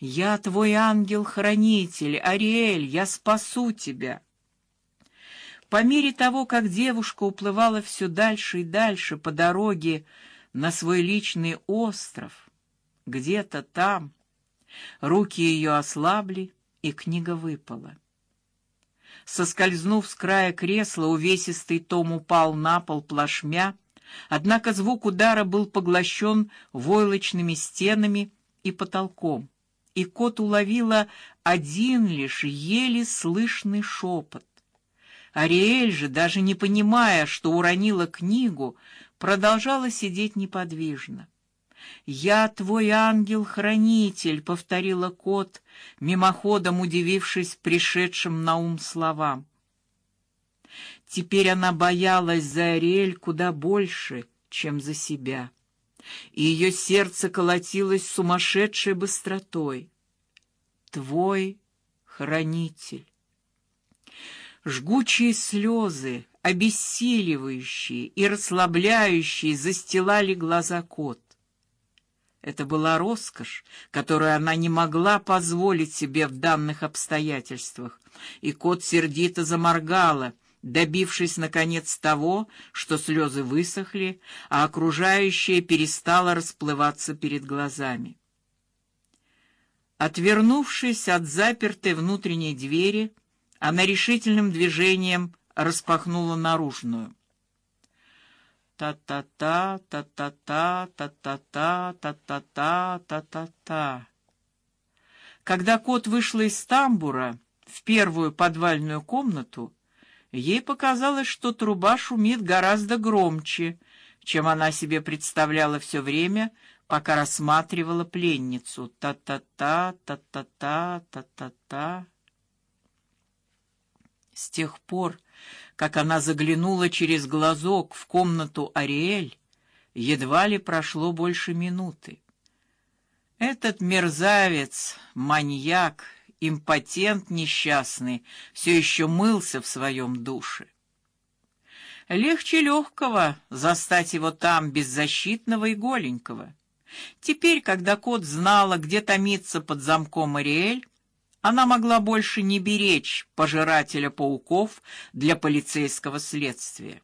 Я твой ангел-хранитель, Ариэль, я спасу тебя. По мере того, как девушка уплывала все дальше и дальше по дороге на свой личный остров, где-то там руки ее ослабли, и книга выпала. Соскользнув с края кресла, увесистый том упал на пол плашмя, однако звук удара был поглощен войлочными стенами и потолком и кот уловила один лишь еле слышный шепот. Ариэль же, даже не понимая, что уронила книгу, продолжала сидеть неподвижно. Я твой ангел-хранитель, повторила кот, мимоходом удивившись пришедшим на ум словам. Теперь она боялась за Ариэль куда больше, чем за себя и ее сердце колотилось сумасшедшей быстротой. Твой хранитель. Жгучие слезы, обессиливающие и расслабляющие, застилали глаза кот. Это была роскошь, которую она не могла позволить себе в данных обстоятельствах, и кот сердито заморгала добившись наконец того, что слезы высохли, а окружающее перестало расплываться перед глазами. Отвернувшись от запертой внутренней двери, она решительным движением распахнула наружную. Та-та-та, та-та-та, та-та-та, та-та-та, та-та-та. Когда кот вышла из тамбура в первую подвальную комнату, Ей показалось, что труба шумит гораздо громче, чем она себе представляла все время, пока рассматривала пленницу. Та-та-та, та-та-та, та-та-та. С тех пор, как она заглянула через глазок в комнату Ариэль, едва ли прошло больше минуты. Этот мерзавец, маньяк, импотент несчастный, все еще мылся в своем душе. Легче легкого застать его там беззащитного и голенького. Теперь, когда кот знала, где томится под замком Ариэль, она могла больше не беречь пожирателя пауков для полицейского следствия.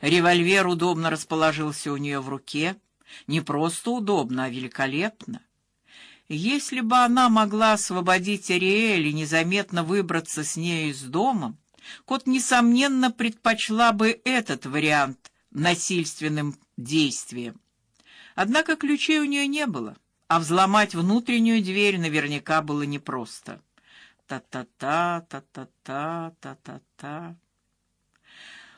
Револьвер удобно расположился у нее в руке, не просто удобно, а великолепно. Если бы она могла освободить Ариэль и незаметно выбраться с ней из дома, кот несомненно предпочла бы этот вариант насильственным действием. Однако ключей у нее не было, а взломать внутреннюю дверь наверняка было непросто. Та-та-та, та-та-та, та-та-та.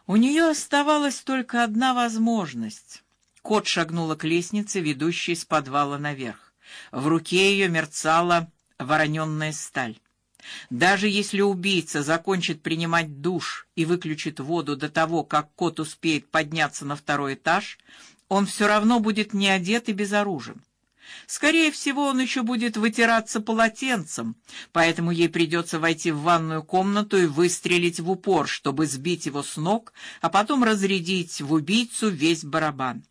У нее оставалась только одна возможность. Кот шагнула к лестнице, ведущей с подвала наверх. В руке ее мерцала вороненная сталь. Даже если убийца закончит принимать душ и выключит воду до того, как кот успеет подняться на второй этаж, он все равно будет не одет и безоружен. Скорее всего, он еще будет вытираться полотенцем, поэтому ей придется войти в ванную комнату и выстрелить в упор, чтобы сбить его с ног, а потом разрядить в убийцу весь барабан.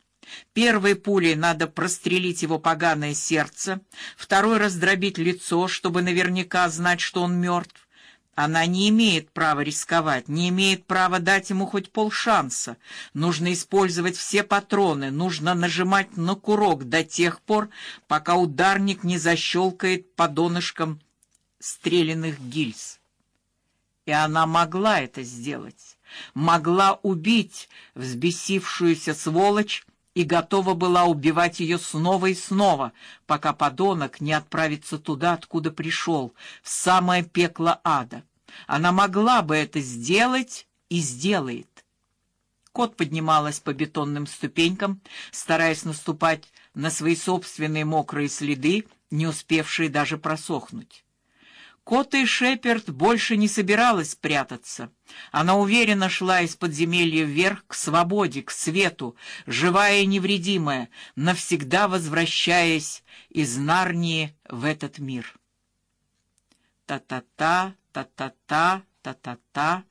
Первой пулей надо прострелить его поганое сердце, второй раздробить лицо, чтобы наверняка знать, что он мертв. Она не имеет права рисковать, не имеет права дать ему хоть полшанса. Нужно использовать все патроны, нужно нажимать на курок до тех пор, пока ударник не защелкает по донышкам стреляных гильз. И она могла это сделать, могла убить взбесившуюся сволочь и готова была убивать ее снова и снова, пока подонок не отправится туда, откуда пришел, в самое пекло ада. Она могла бы это сделать и сделает. Кот поднималась по бетонным ступенькам, стараясь наступать на свои собственные мокрые следы, не успевшие даже просохнуть. Кота и Шеперд больше не собиралась прятаться. Она уверенно шла из подземелья вверх к свободе, к свету, живая и невредимая, навсегда возвращаясь из Нарнии в этот мир. Та-та-та, та-та-та, та-та-та.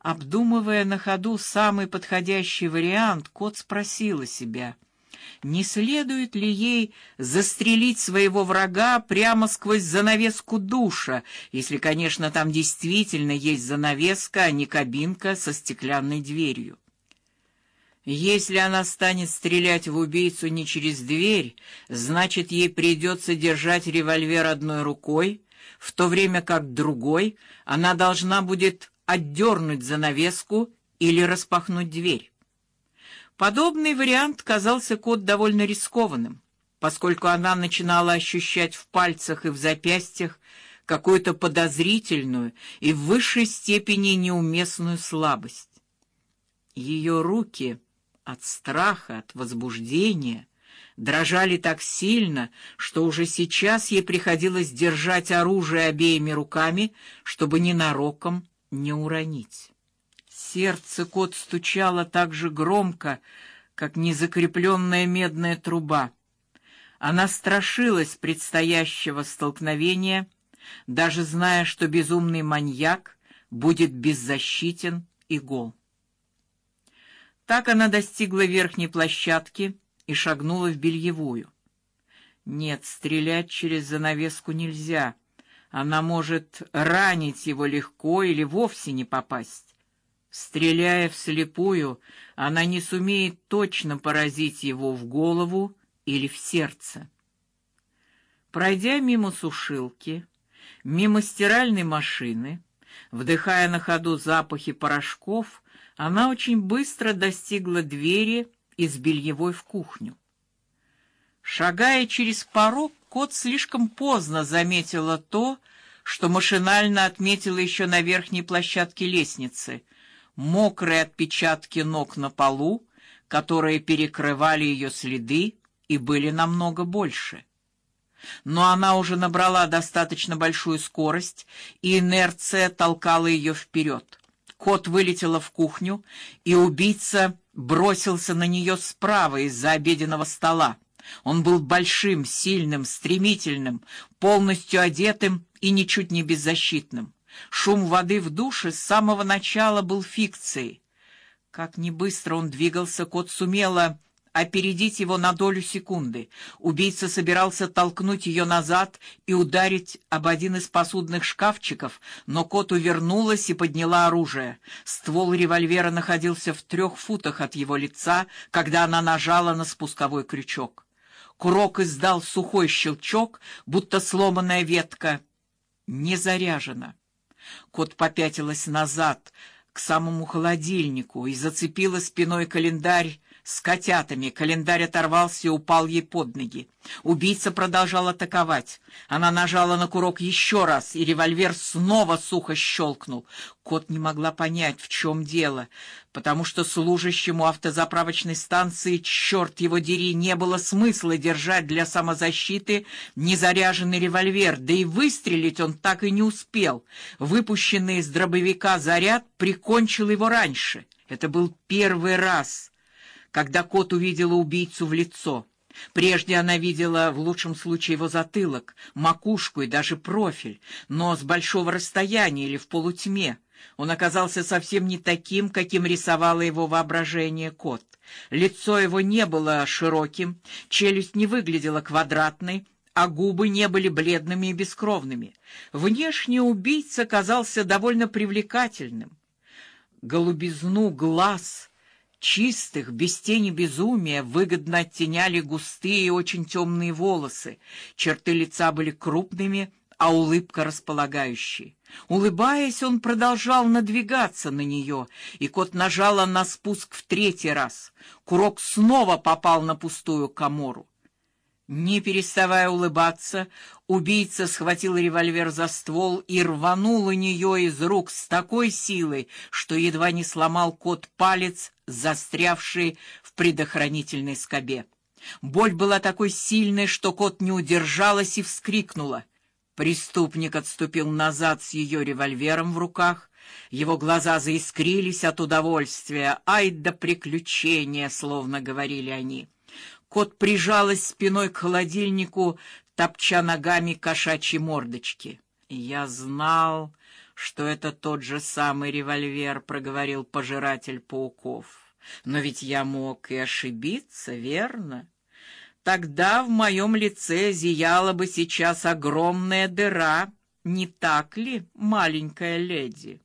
Обдумывая на ходу самый подходящий вариант, кот спросила себя: Не следует ли ей застрелить своего врага прямо сквозь занавеску душа, если, конечно, там действительно есть занавеска, а не кабинка со стеклянной дверью? Если она станет стрелять в убийцу не через дверь, значит, ей придется держать револьвер одной рукой, в то время как другой она должна будет отдернуть занавеску или распахнуть дверь. Подобный вариант казался кот довольно рискованным, поскольку она начинала ощущать в пальцах и в запястьях какую-то подозрительную и в высшей степени неуместную слабость. Ее руки от страха, от возбуждения дрожали так сильно, что уже сейчас ей приходилось держать оружие обеими руками, чтобы ни на роком не уронить. Сердце кот стучало так же громко, как незакрепленная медная труба. Она страшилась предстоящего столкновения, даже зная, что безумный маньяк будет беззащитен и гол. Так она достигла верхней площадки и шагнула в бельевую. Нет, стрелять через занавеску нельзя. Она может ранить его легко или вовсе не попасть. Стреляя вслепую, она не сумеет точно поразить его в голову или в сердце. Пройдя мимо сушилки, мимо стиральной машины, вдыхая на ходу запахи порошков, она очень быстро достигла двери из бельевой в кухню. Шагая через порог, кот слишком поздно заметила то, что машинально отметила еще на верхней площадке лестницы — мокрые отпечатки ног на полу, которые перекрывали ее следы и были намного больше. Но она уже набрала достаточно большую скорость, и инерция толкала ее вперед. Кот вылетела в кухню, и убийца бросился на нее справа из-за обеденного стола. Он был большим, сильным, стремительным, полностью одетым и ничуть не беззащитным. Шум воды в душе с самого начала был фикцией. Как ни быстро он двигался, кот сумела опередить его на долю секунды. Убийца собирался толкнуть ее назад и ударить об один из посудных шкафчиков, но кот увернулась и подняла оружие. Ствол револьвера находился в трех футах от его лица, когда она нажала на спусковой крючок. Курок издал сухой щелчок, будто сломанная ветка. Не заряжена. Кот попятилась назад к самому холодильнику и зацепила спиной календарь с котятами. Календарь оторвался и упал ей под ноги. Убийца продолжал атаковать. Она нажала на курок еще раз, и револьвер снова сухо щелкнул. Кот не могла понять, в чем дело, потому что служащему автозаправочной станции, черт его дери, не было смысла держать для самозащиты незаряженный револьвер, да и выстрелить он так и не успел. Выпущенный из дробовика заряд прикончил его раньше. Это был первый раз, когда кот увидела убийцу в лицо. Прежде она видела в лучшем случае его затылок, макушку и даже профиль, но с большого расстояния или в полутьме. Он оказался совсем не таким, каким рисовало его воображение кот. Лицо его не было широким, челюсть не выглядела квадратной, а губы не были бледными и бескровными. Внешне убийца казался довольно привлекательным. Голубизну глаз чистых, без тени безумия, выгодно оттеняли густые и очень темные волосы. Черты лица были крупными, а улыбка располагающей. Улыбаясь, он продолжал надвигаться на нее, и кот нажала на спуск в третий раз. Курок снова попал на пустую камору. Не переставая улыбаться, убийца схватил револьвер за ствол и рванул у нее из рук с такой силой, что едва не сломал кот палец, застрявший в предохранительной скобе. Боль была такой сильной, что кот не удержалась и вскрикнула. Преступник отступил назад с ее револьвером в руках. Его глаза заискрились от удовольствия. «Ай да приключения!» — словно говорили они. Кот прижалась спиной к холодильнику, топча ногами кошачьи мордочки. «Я знал, что это тот же самый револьвер», — проговорил пожиратель пауков. «Но ведь я мог и ошибиться, верно?» тогда в моем лице зияла бы сейчас огромная дыра, не так ли, маленькая леди?